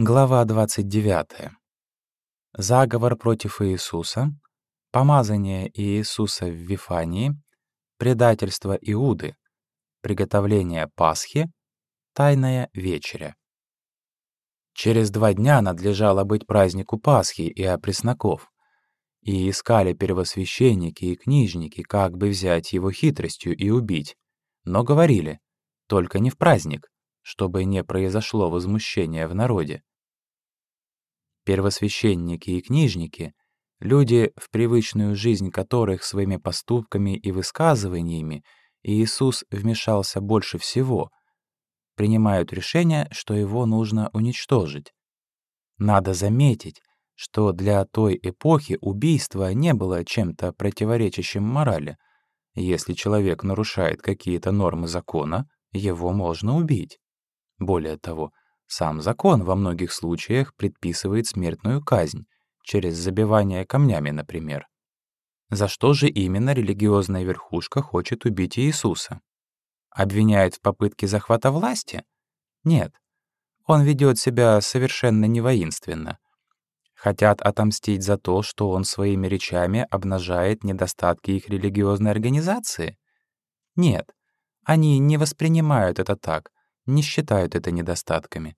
Глава 29. Заговор против Иисуса, помазание Иисуса в Вифании, предательство Иуды, приготовление Пасхи, тайная вечеря. Через два дня надлежало быть празднику Пасхи и опресноков, и искали первосвященники и книжники, как бы взять его хитростью и убить, но говорили, только не в праздник, чтобы не произошло возмущение в народе первосвященники и книжники, люди, в привычную жизнь которых своими поступками и высказываниями Иисус вмешался больше всего, принимают решение, что его нужно уничтожить. Надо заметить, что для той эпохи убийство не было чем-то противоречащим морали. Если человек нарушает какие-то нормы закона, его можно убить. Более того, сам закон во многих случаях предписывает смертную казнь, через забивание камнями, например. За что же именно религиозная верхушка хочет убить Иисуса? Обвиняет в попытке захвата власти? Нет. Он ведет себя совершенно невоинственно. Хотят отомстить за то, что он своими речами обнажает недостатки их религиозной организации? Нет. Они не воспринимают это так, не считают это недостатками.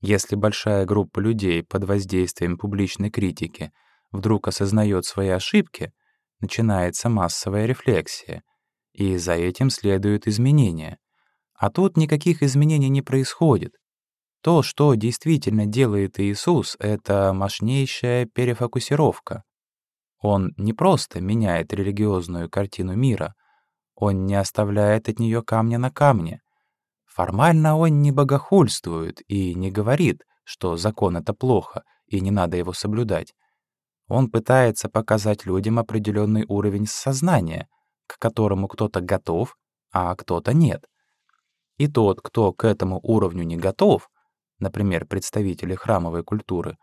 Если большая группа людей под воздействием публичной критики вдруг осознает свои ошибки, начинается массовая рефлексия, и за этим следуют изменения. А тут никаких изменений не происходит. То, что действительно делает Иисус, — это мощнейшая перефокусировка. Он не просто меняет религиозную картину мира, он не оставляет от нее камня на камне. Формально он не богохульствует и не говорит, что закон — это плохо, и не надо его соблюдать. Он пытается показать людям определенный уровень сознания, к которому кто-то готов, а кто-то нет. И тот, кто к этому уровню не готов, например, представители храмовой культуры,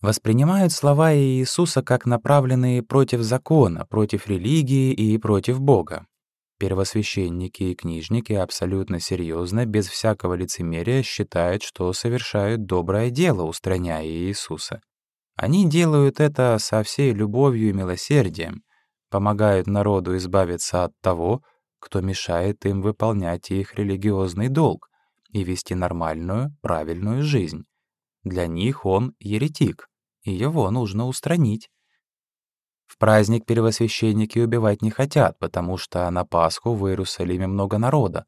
воспринимают слова Иисуса как направленные против закона, против религии и против Бога. Первосвященники и книжники абсолютно серьезно, без всякого лицемерия, считают, что совершают доброе дело, устраняя Иисуса. Они делают это со всей любовью и милосердием, помогают народу избавиться от того, кто мешает им выполнять их религиозный долг и вести нормальную, правильную жизнь. Для них он еретик, и его нужно устранить. В праздник первосвященники убивать не хотят, потому что на Пасху в Иерусалиме много народа,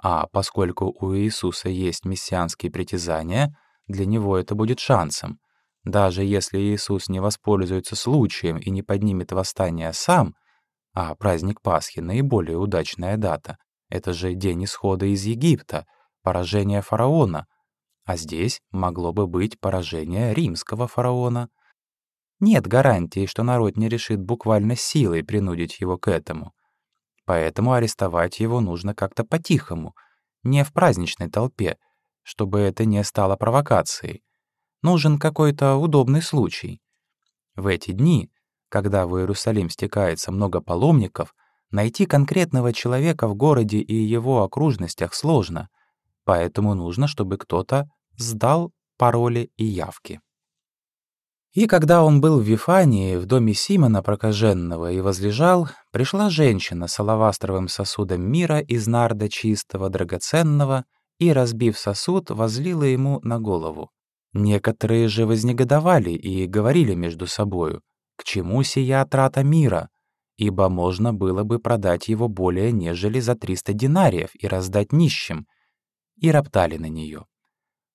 а поскольку у Иисуса есть мессианские притязания, для него это будет шансом. Даже если Иисус не воспользуется случаем и не поднимет восстание сам, а праздник Пасхи — наиболее удачная дата, это же день исхода из Египта, поражение фараона, а здесь могло бы быть поражение римского фараона. Нет гарантии, что народ не решит буквально силой принудить его к этому. Поэтому арестовать его нужно как-то по-тихому, не в праздничной толпе, чтобы это не стало провокацией. Нужен какой-то удобный случай. В эти дни, когда в Иерусалим стекается много паломников, найти конкретного человека в городе и его окружностях сложно, поэтому нужно, чтобы кто-то сдал пароли и явки. И когда он был в Вифании, в доме Симона прокаженного, и возлежал, пришла женщина с алавастровым сосудом мира из нарда чистого, драгоценного, и, разбив сосуд, возлила ему на голову. Некоторые же вознегодовали и говорили между собою, «К чему сия трата мира? Ибо можно было бы продать его более нежели за триста динариев и раздать нищим». И роптали на нее.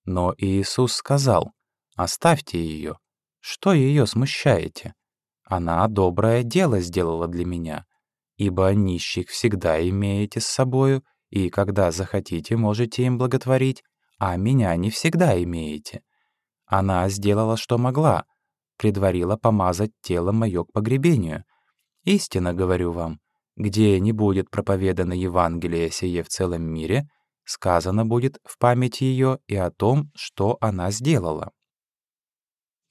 Но Иисус сказал, «Оставьте ее, что ее смущаете? Она доброе дело сделала для меня, ибо нищих всегда имеете с собою, и когда захотите, можете им благотворить, а меня не всегда имеете. Она сделала, что могла, предварила помазать тело мое к погребению. Истинно говорю вам, где не будет проповедано Евангелие сие в целом мире, сказано будет в память ее и о том, что она сделала.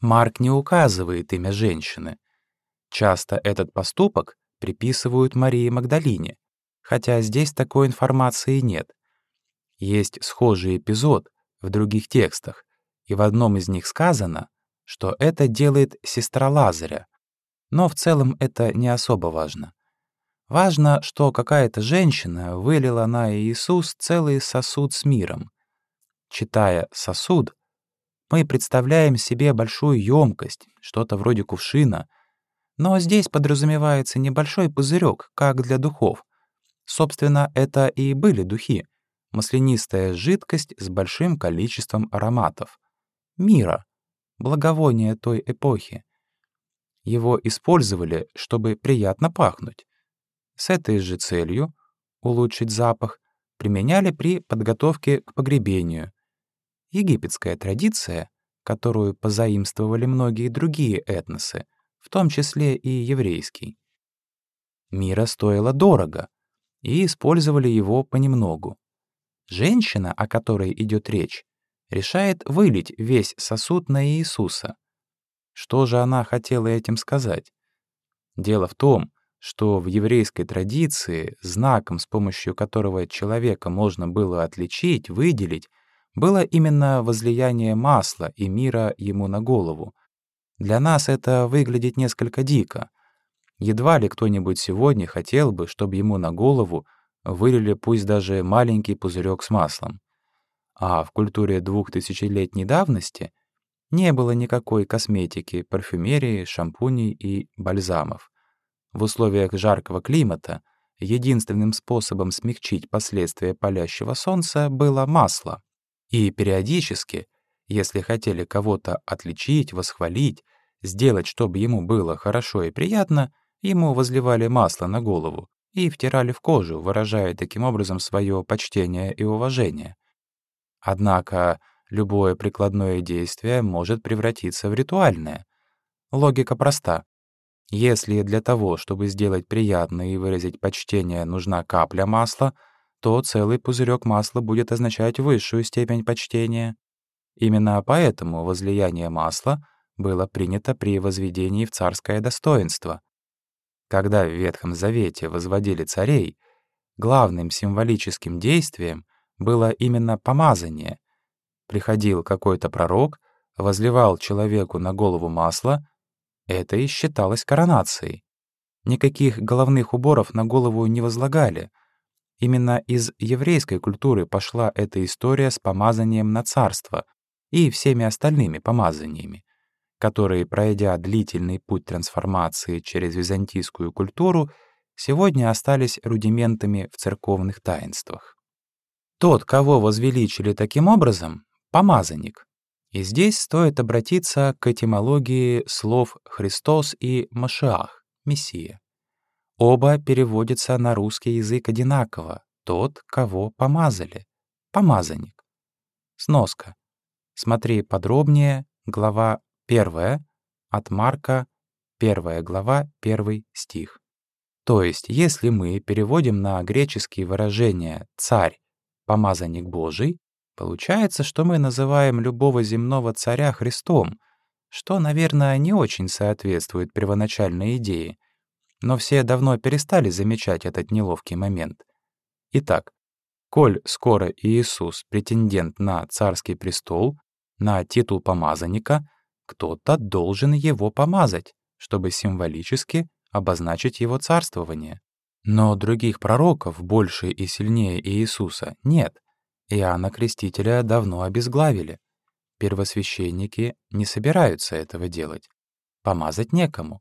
Марк не указывает имя женщины. Часто этот поступок приписывают Марии Магдалине, хотя здесь такой информации нет. Есть схожий эпизод в других текстах, и в одном из них сказано, что это делает сестра Лазаря. Но в целом это не особо важно. Важно, что какая-то женщина вылила на Иисус целый сосуд с миром. Читая «сосуд», мы представляем себе большую емкость, что-то вроде кувшина, но здесь подразумевается небольшой пузырек, как для духов. Собственно, это и были духи — маслянистая жидкость с большим количеством ароматов. Мира, благовония той эпохи. Его использовали, чтобы приятно пахнуть. С этой же целью — улучшить запах — применяли при подготовке к погребению. Египетская традиция, которую позаимствовали многие другие этносы, в том числе и еврейский. Мира стоило дорого, и использовали его понемногу. Женщина, о которой идет речь, решает вылить весь сосуд на Иисуса. Что же она хотела этим сказать? Дело в том, что в еврейской традиции знаком, с помощью которого человека можно было отличить, выделить, было именно возлияние масла и мира ему на голову. Для нас это выглядит несколько дико. Едва ли кто-нибудь сегодня хотел бы, чтобы ему на голову вылили пусть даже маленький пузырек с маслом. А в культуре двухтысячелетней давности не было никакой косметики, парфюмерии, шампуней и бальзамов. В условиях жаркого климата единственным способом смягчить последствия палящего солнца было масло. И периодически, если хотели кого-то отличить, восхвалить, сделать, чтобы ему было хорошо и приятно, ему возливали масло на голову и втирали в кожу, выражая таким образом свое почтение и уважение. Однако любое прикладное действие может превратиться в ритуальное. Логика проста. Если для того, чтобы сделать приятно и выразить почтение, нужна капля масла, то целый пузырек масла будет означать высшую степень почтения. Именно поэтому возлияние масла было принято при возведении в царское достоинство. Когда в Ветхом Завете возводили царей, главным символическим действием было именно помазание. Приходил какой-то пророк, возливал человеку на голову масло, это и считалось коронацией. Никаких головных уборов на голову не возлагали. Именно из еврейской культуры пошла эта история с помазанием на царство и всеми остальными помазаниями, которые, пройдя длительный путь трансформации через византийскую культуру, сегодня остались рудиментами в церковных таинствах. Тот, кого возвеличили таким образом, — помазанник, и здесь стоит обратиться к этимологии слов «Христос» и «Машиах» — «Мессия». Оба переводятся на русский язык одинаково — «тот, кого помазали», «помазанник». Сноска. Смотри подробнее, глава 1 от Марка, 1 глава, 1 стих. То есть, если мы переводим на греческие выражения «царь», «помазанник Божий», Получается, что мы называем любого земного царя Христом, что, наверное, не очень соответствует первоначальной идее. Но все давно перестали замечать этот неловкий момент. Итак, коль скоро Иисус претендент на царский престол, на титул помазанника, кто-то должен его помазать, чтобы символически обозначить его царствование. Но других пророков, больше и сильнее Иисуса, нет — Иоанна Крестителя давно обезглавили. Первосвященники не собираются этого делать. Помазать некому.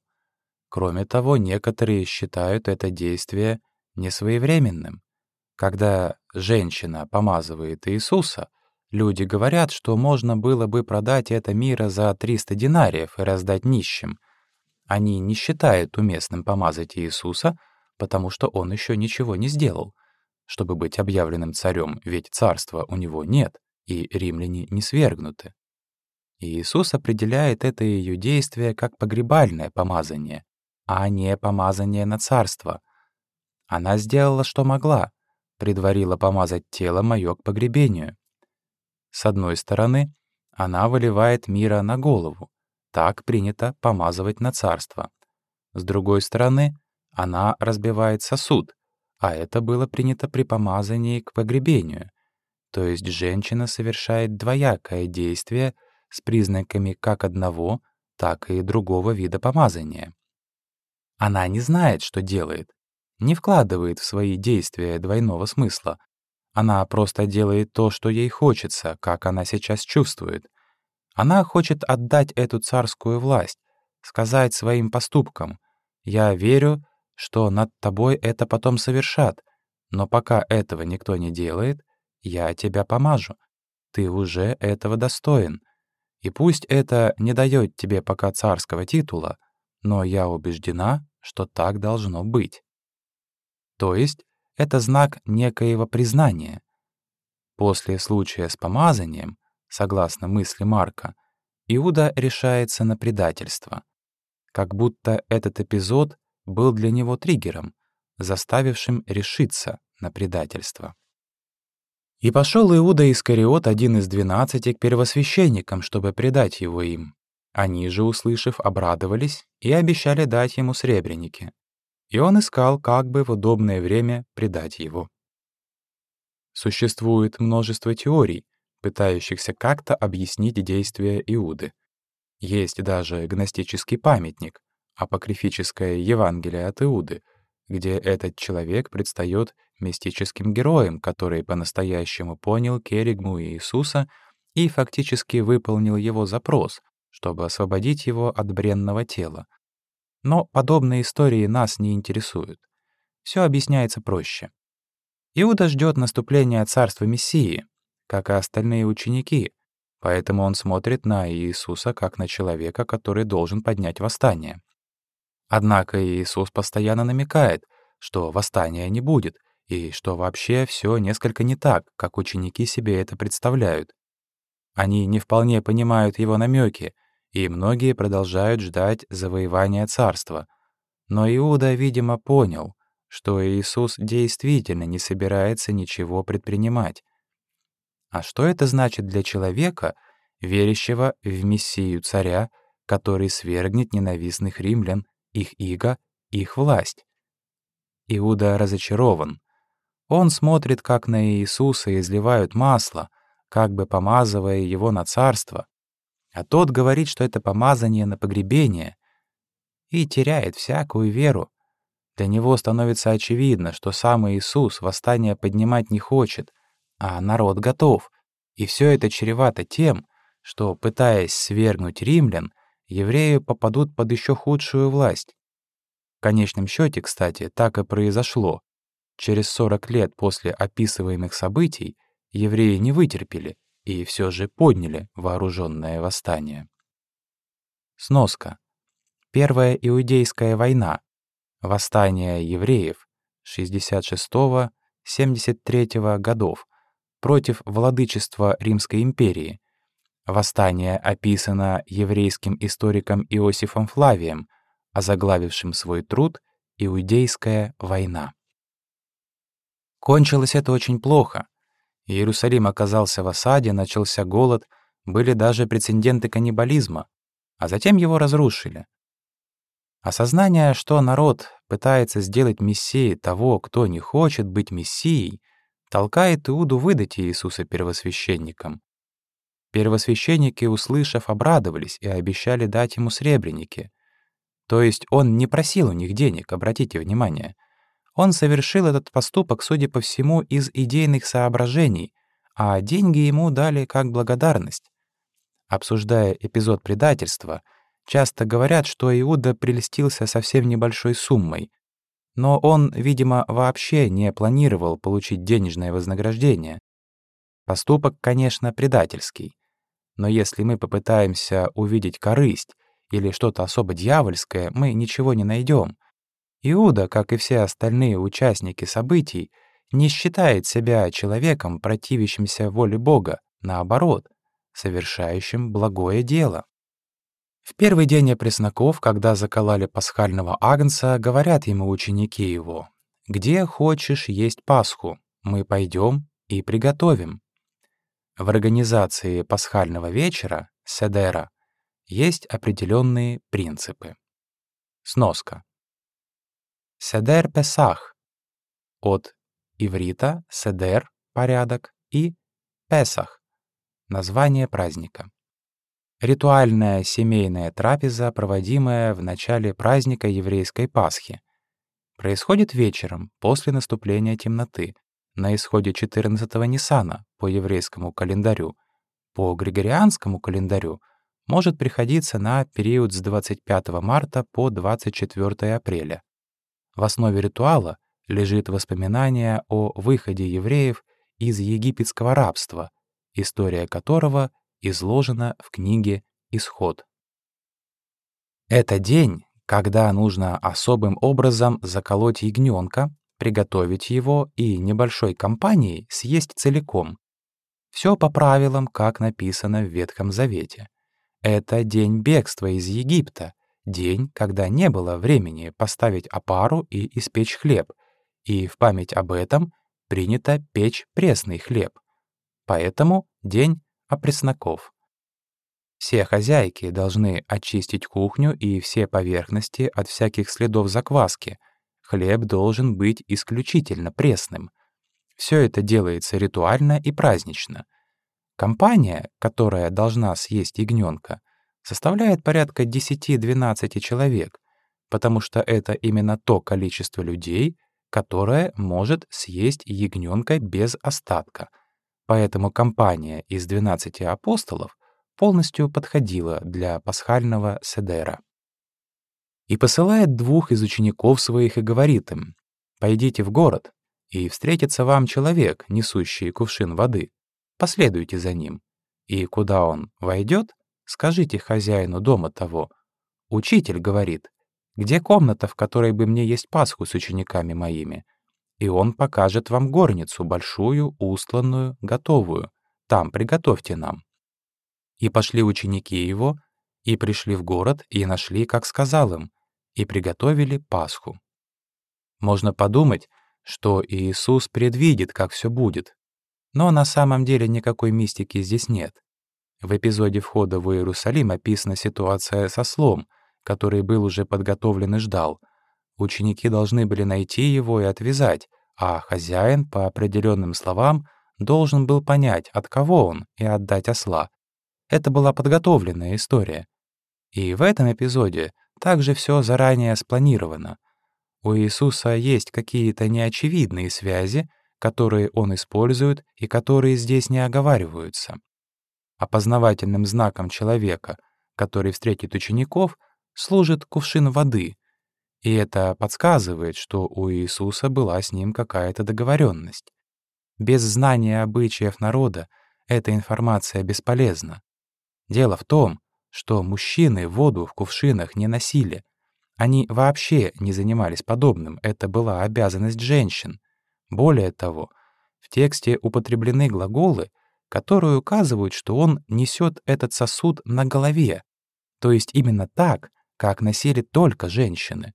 Кроме того, некоторые считают это действие несвоевременным. Когда женщина помазывает Иисуса, люди говорят, что можно было бы продать это мира за 300 динариев и раздать нищим. Они не считают уместным помазать Иисуса, потому что он еще ничего не сделал чтобы быть объявленным царем, ведь царства у него нет, и римляне не свергнуты. Иисус определяет это ее действие как погребальное помазание, а не помазание на царство. Она сделала, что могла, предварила помазать тело мое к погребению. С одной стороны, она выливает мира на голову, так принято помазывать на царство. С другой стороны, она разбивает сосуд, а это было принято при помазании к погребению. То есть женщина совершает двоякое действие, с признаками как одного, так и другого вида помазания. Она не знает, что делает, не вкладывает в свои действия двойного смысла. Она просто делает то, что ей хочется, как она сейчас чувствует. Она хочет отдать эту царскую власть, сказать своим поступкам «Я верю, что над тобой это потом совершат, но пока этого никто не делает, я тебя помажу. Ты уже этого достоин. И пусть это не дает тебе пока царского титула, но я убеждена, что так должно быть. То есть это знак некоего признания. После случая с помазанием, согласно мысли Марка, Иуда решается на предательство. Как будто этот эпизод был для него триггером, заставившим решиться на предательство. И пошел Иуда Искариот, один из двенадцати, к первосвященникам, чтобы предать его им. Они же, услышав, обрадовались и обещали дать ему сребреники. И он искал, как бы в удобное время предать его. Существует множество теорий, пытающихся как-то объяснить действия Иуды. Есть даже гностический памятник, апокрифическое Евангелие от Иуды, где этот человек предстает мистическим героем, который по-настоящему понял керигму Иисуса и фактически выполнил его запрос, чтобы освободить его от бренного тела. Но подобные истории нас не интересуют. Все объясняется проще. Иуда ждет наступления царства Мессии, как и остальные ученики, поэтому он смотрит на Иисуса как на человека, который должен поднять восстание. Однако Иисус постоянно намекает, что восстания не будет, и что вообще все несколько не так, как ученики себе это представляют. Они не вполне понимают его намеки, и многие продолжают ждать завоевания царства. Но Иуда, видимо, понял, что Иисус действительно не собирается ничего предпринимать. А что это значит для человека, верящего в Мессию царя, который свергнет ненавистных римлян их иго, их власть. Иуда разочарован. Он смотрит, как на Иисуса изливают масло, как бы помазывая его на царство, а тот говорит, что это помазание на погребение, и теряет всякую веру. Для него становится очевидно, что сам Иисус восстание поднимать не хочет, а народ готов, и все это чревато тем, что, пытаясь свергнуть римлян, евреи попадут под еще худшую власть. В конечном счете, кстати, так и произошло. Через 40 лет после описываемых событий евреи не вытерпели и все же подняли вооруженное восстание. Сноска. Первая Иудейская война. Восстание евреев 66-73 годов против владычества Римской империи Восстание описано еврейским историком Иосифом Флавием, озаглавившим свой труд «Иудейская война». Кончилось это очень плохо. Иерусалим оказался в осаде, начался голод, были даже прецеденты каннибализма, а затем его разрушили. Осознание, что народ пытается сделать мессией того, кто не хочет быть мессией, толкает Иуду выдать Иисуса первосвященникам. Первосвященники, услышав, обрадовались и обещали дать ему сребреники. То есть он не просил у них денег, обратите внимание. Он совершил этот поступок, судя по всему, из идейных соображений, а деньги ему дали как благодарность. Обсуждая эпизод предательства, часто говорят, что Иуда прельстился совсем небольшой суммой. Но он, видимо, вообще не планировал получить денежное вознаграждение. Поступок, конечно, предательский. Но если мы попытаемся увидеть корысть или что-то особо дьявольское, мы ничего не найдем. Иуда, как и все остальные участники событий, не считает себя человеком, противящимся воле Бога, наоборот, совершающим благое дело. В первый день опресноков, когда закололи пасхального агнца, говорят ему ученики его, «Где хочешь есть Пасху, мы пойдем и приготовим». В организации пасхального вечера, седера, есть определенные принципы. Сноска. Седер Песах. От иврита седер — порядок и Песах — название праздника. Ритуальная семейная трапеза, проводимая в начале праздника еврейской Пасхи. Происходит вечером, после наступления темноты, на исходе 14-го Ниссана по еврейскому календарю. По григорианскому календарю может приходиться на период с 25 марта по 24 апреля. В основе ритуала лежит воспоминание о выходе евреев из египетского рабства, история которого изложена в книге «Исход». Это день, когда нужно особым образом заколоть ягненка, приготовить его и небольшой компанией съесть целиком. Все по правилам, как написано в Ветхом Завете. Это день бегства из Египта, день, когда не было времени поставить опару и испечь хлеб, и в память об этом принято печь пресный хлеб. Поэтому день опресноков. Все хозяйки должны очистить кухню и все поверхности от всяких следов закваски. Хлеб должен быть исключительно пресным. Все это делается ритуально и празднично. Компания, которая должна съесть ягненка, составляет порядка 10-12 человек, потому что это именно то количество людей, которое может съесть ягненка без остатка. Поэтому компания из 12 апостолов полностью подходила для пасхального седера. И посылает двух из учеников своих и говорит им, «Пойдите в город, и встретится вам человек, несущий кувшин воды. Последуйте за ним. И куда он войдет, скажите хозяину дома того. Учитель говорит, где комната, в которой бы мне есть Пасху с учениками моими? И он покажет вам горницу, большую, устланную, готовую. Там приготовьте нам. И пошли ученики его, и пришли в город, и нашли, как сказал им, и приготовили Пасху. Можно подумать, что Иисус предвидит, как все будет. Но на самом деле никакой мистики здесь нет. В эпизоде входа в Иерусалим описана ситуация со слом, который был уже подготовлен и ждал. Ученики должны были найти его и отвязать, а хозяин, по определенным словам, должен был понять, от кого он, и отдать осла. Это была подготовленная история. И в этом эпизоде также все заранее спланировано. У Иисуса есть какие-то неочевидные связи, которые он использует и которые здесь не оговариваются. Опознавательным знаком человека, который встретит учеников, служит кувшин воды, и это подсказывает, что у Иисуса была с ним какая-то договоренность. Без знания обычаев народа эта информация бесполезна. Дело в том, что мужчины воду в кувшинах не носили. Они вообще не занимались подобным, это была обязанность женщин. Более того, в тексте употреблены глаголы, которые указывают, что он несет этот сосуд на голове, то есть именно так, как носили только женщины.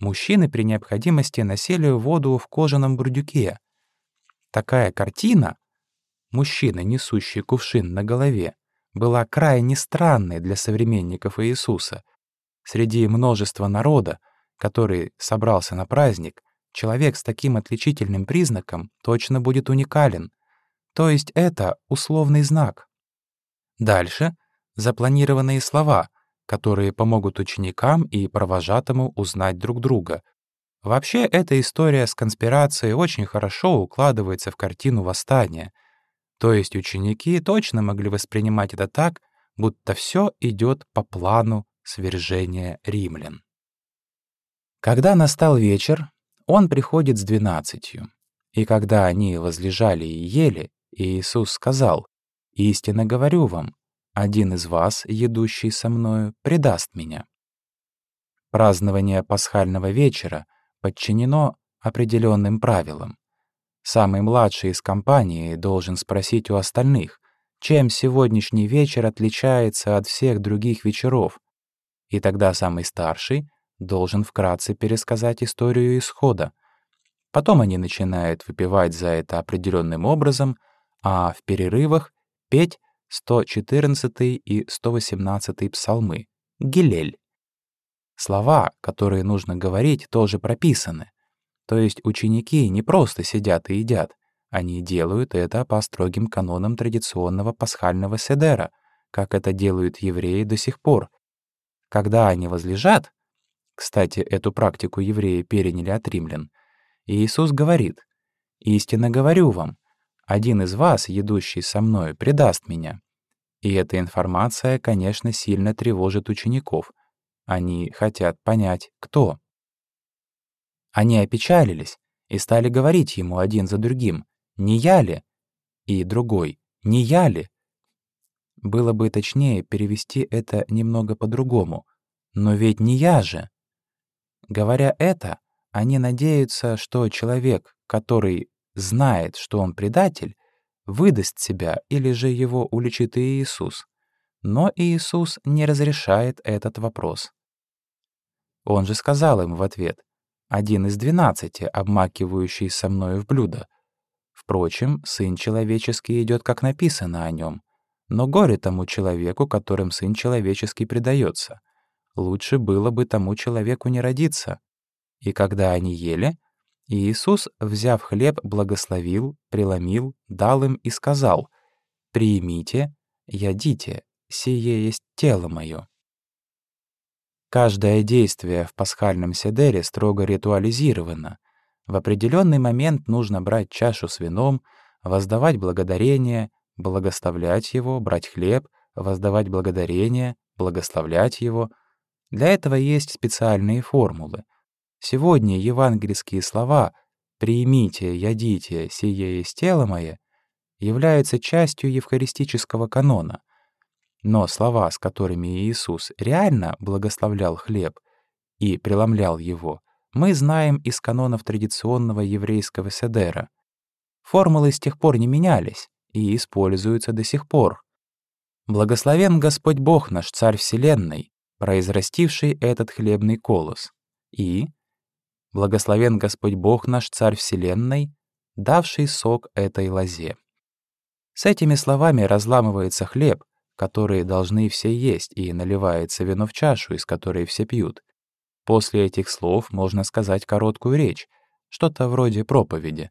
Мужчины при необходимости носили воду в кожаном бурдюке. Такая картина — мужчина, несущий кувшин на голове, была крайне странной для современников Иисуса. Среди множества народа, который собрался на праздник, человек с таким отличительным признаком точно будет уникален. То есть это условный знак. Дальше — запланированные слова, которые помогут ученикам и провожатому узнать друг друга. Вообще, эта история с конспирацией очень хорошо укладывается в картину восстания — то есть ученики точно могли воспринимать это так, будто все идет по плану свержения римлян. Когда настал вечер, он приходит с двенадцатью. И когда они возлежали и ели, Иисус сказал, «Истинно говорю вам, один из вас, едущий со мною, предаст меня». Празднование пасхального вечера подчинено определенным правилам. Самый младший из компании должен спросить у остальных, чем сегодняшний вечер отличается от всех других вечеров. И тогда самый старший должен вкратце пересказать историю исхода. Потом они начинают выпивать за это определенным образом, а в перерывах петь 114 и 118 псалмы, гилель. Слова, которые нужно говорить, тоже прописаны. То есть ученики не просто сидят и едят, они делают это по строгим канонам традиционного пасхального седера, как это делают евреи до сих пор. Когда они возлежат, кстати, эту практику евреи переняли от римлян, Иисус говорит, «Истинно говорю вам, один из вас, едущий со мной, предаст меня». И эта информация, конечно, сильно тревожит учеников. Они хотят понять, кто. Они опечалились и стали говорить ему один за другим, «Не я ли?» И другой, «Не я ли?» Было бы точнее перевести это немного по-другому. «Но ведь не я же!» Говоря это, они надеются, что человек, который знает, что он предатель, выдаст себя или же его уличит Иисус. Но Иисус не разрешает этот вопрос. Он же сказал им в ответ, один из двенадцати, обмакивающий со мною в блюдо. Впрочем, Сын Человеческий идет, как написано о нем. Но горе тому человеку, которым Сын Человеческий предается. Лучше было бы тому человеку не родиться. И когда они ели, Иисус, взяв хлеб, благословил, преломил, дал им и сказал, «Приимите, ядите, сие есть тело мое». Каждое действие в пасхальном седере строго ритуализировано. В определенный момент нужно брать чашу с вином, воздавать благодарение, благословлять его, брать хлеб, воздавать благодарение, благословлять его. Для этого есть специальные формулы. Сегодня евангельские слова «примите, ядите, сие есть тело мое» являются частью евхаристического канона. Но слова, с которыми Иисус реально благословлял хлеб и преломлял его, мы знаем из канонов традиционного еврейского седера. Формулы с тех пор не менялись и используются до сих пор. Благословен Господь Бог наш, Царь Вселенной, произрастивший этот хлебный колос, и Благословен Господь Бог наш, Царь Вселенной, давший сок этой лозе. С этими словами разламывается хлеб, который должны все есть, и наливается вино в чашу, из которой все пьют. После этих слов можно сказать короткую речь, что-то вроде проповеди.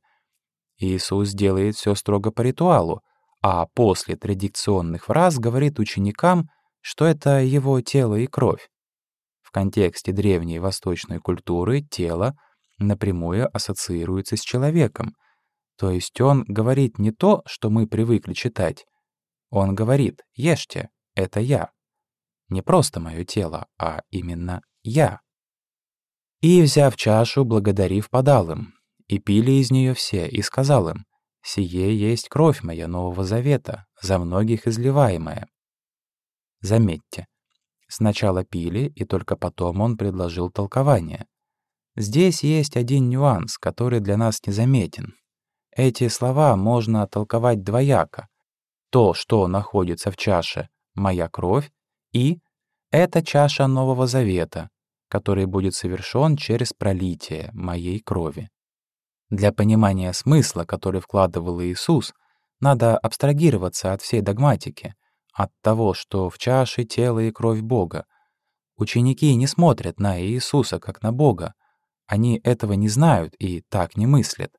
Иисус делает все строго по ритуалу, а после традиционных фраз говорит ученикам, что это его тело и кровь. В контексте древней восточной культуры тело напрямую ассоциируется с человеком. То есть он говорит не то, что мы привыкли читать. Он говорит «Ешьте, это я». Не просто мое тело, а именно я. И, взяв чашу, благодарив, подал им. И пили из нее все, и сказал им, «Сие есть кровь моя Нового Завета, за многих изливаемая». Заметьте, Сначала пили, и только потом он предложил толкование. Здесь есть один нюанс, который для нас незаметен. Эти слова можно толковать двояко. То, что находится в чаше «моя кровь» и «это чаша Нового Завета», который будет совершен через пролитие моей крови. Для понимания смысла, который вкладывал Иисус, надо абстрагироваться от всей догматики, от того, что в чаше тело и кровь Бога. Ученики не смотрят на Иисуса как на Бога. Они этого не знают и так не мыслят.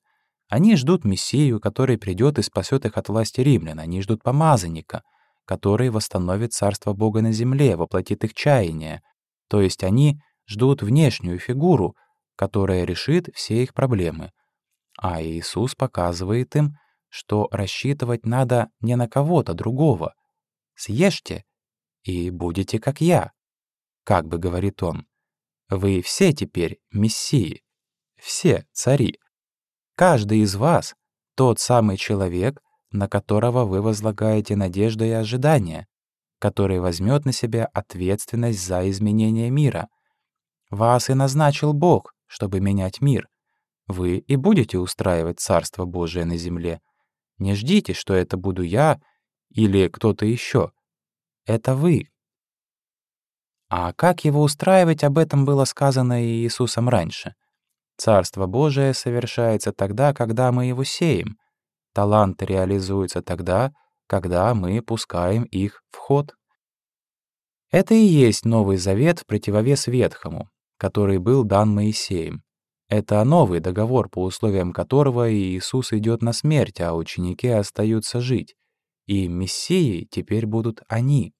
Они ждут Мессию, который придет и спасет их от власти римлян. Они ждут помазанника, который восстановит царство Бога на земле, воплотит их чаяния. То есть они ждут внешнюю фигуру, которая решит все их проблемы. А Иисус показывает им, что рассчитывать надо не на кого-то другого, съешьте, и будете как я. Как бы говорит он, вы все теперь мессии, все цари. Каждый из вас — тот самый человек, на которого вы возлагаете надежду и ожидания, который возьмет на себя ответственность за изменение мира. Вас и назначил Бог, чтобы менять мир. Вы и будете устраивать Царство Божие на земле. Не ждите, что это буду я или кто-то еще. Это вы. А как его устраивать, об этом было сказано и Иисусом раньше. Царство Божие совершается тогда, когда мы его сеем. Таланты реализуются тогда, когда мы пускаем их в ход. Это и есть Новый Завет в противовес Ветхому, который был дан Моисеем. Это новый договор, по условиям которого Иисус идет на смерть, а ученики остаются жить. И Мессией теперь будут они.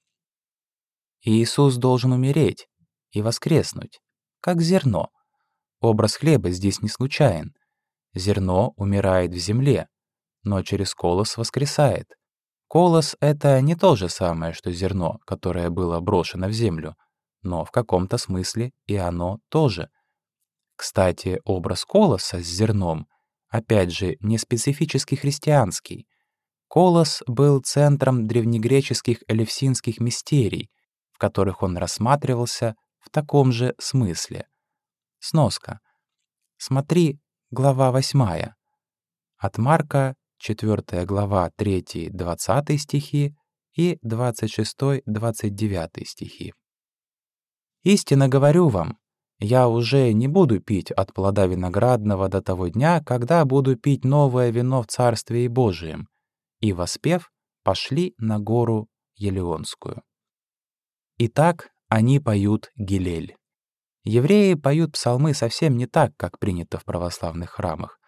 Иисус должен умереть и воскреснуть, как зерно. Образ хлеба здесь не случайен. Зерно умирает в земле, но через колос воскресает. Колос — это не то же самое, что зерно, которое было брошено в землю, но в каком-то смысле и оно тоже. Кстати, образ колоса с зерном, опять же, не специфически христианский. Колос был центром древнегреческих элевсинских мистерий, в которых он рассматривался в таком же смысле. Сноска. Смотри, глава 8. От Марка 4 глава 3-20 стихи и 26-29 стихи. «Истинно говорю вам, я уже не буду пить от плода виноградного до того дня, когда буду пить новое вино в Царстве Божием». И, воспев, пошли на гору Елеонскую. Итак, они поют Гилель. Евреи поют псалмы совсем не так, как принято в православных храмах.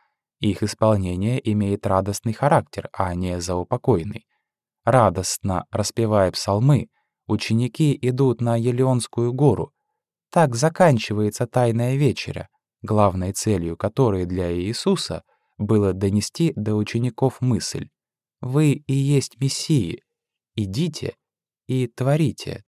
Их исполнение имеет радостный характер, а не заупокойный. Радостно распевая псалмы, ученики идут на Елеонскую гору. Так заканчивается Тайная вечеря, главной целью которой для Иисуса было донести до учеников мысль «Вы и есть Мессии, идите и творите